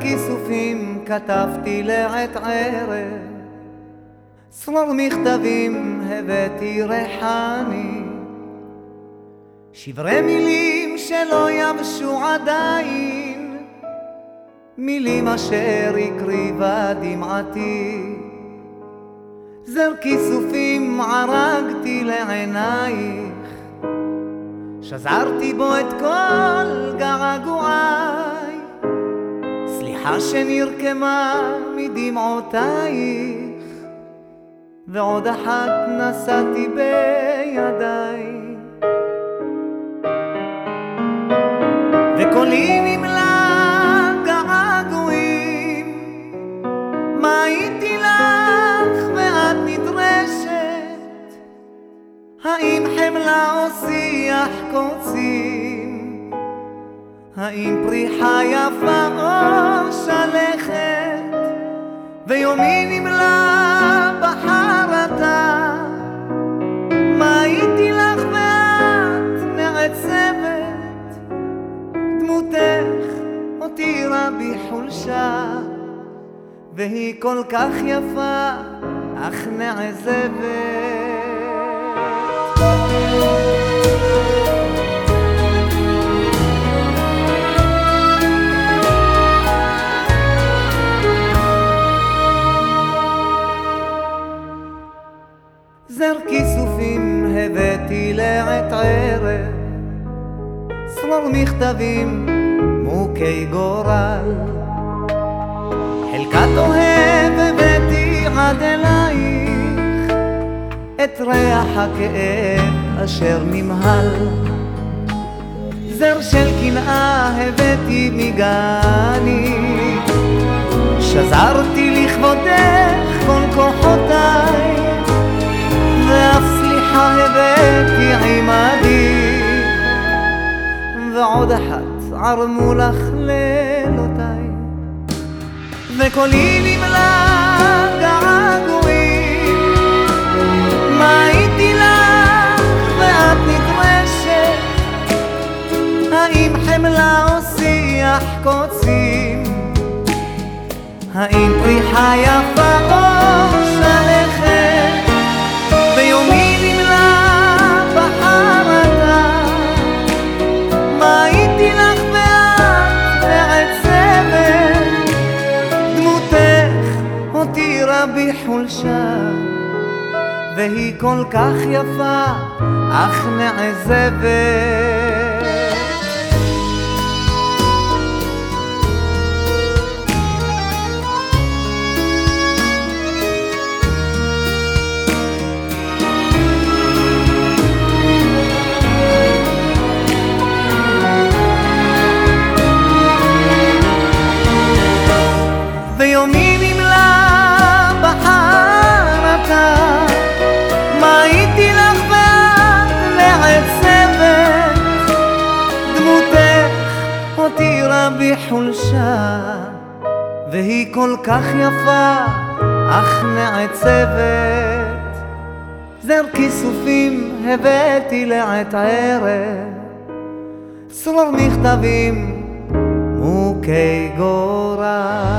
כיסופים כתבתי לעת ערב, צרור מכתבים הבאתי ריחני, שברי מילים שלא יבשו עדיין, מילים אשר הקריבה דמעתי. זר כיסופים ערגתי לעינייך, שזרתי בו את כל סליחה שנרקמה מדמעותייך, ועוד אחת נשאתי בידיי. וקולי נמלא געגועים, מה הייתי לך ואת נדרשת? האם חמלה או שיח קוצים? האם פריחה יפה ויומי נמלא בחרטה, מה הייתי לך ואת נעצבת? דמותך הותירה בי חולשה, והיא כל כך יפה, אך נעזבת. זר כיסופים הבאתי לעת ערב, צרור מכתבים מוכי גורל. חלקת אוהב הבאתי עד אלייך, את ריח הכאב אשר נמהל. זר של קנאה הבאתי מגני, שזרתי לכבודך הבאתי עמדי, ועוד אחת ערמו לך לילותיי, וקולי נמלא קוצים? האם פריחה יפה או הותירה בי חולשה, והיא כל כך יפה, אך נעזבת. ויומי כל כך יפה, אך נעצבת. זר כיסופים הבאתי לעת ערב, צרור מכתבים מוכי גורל.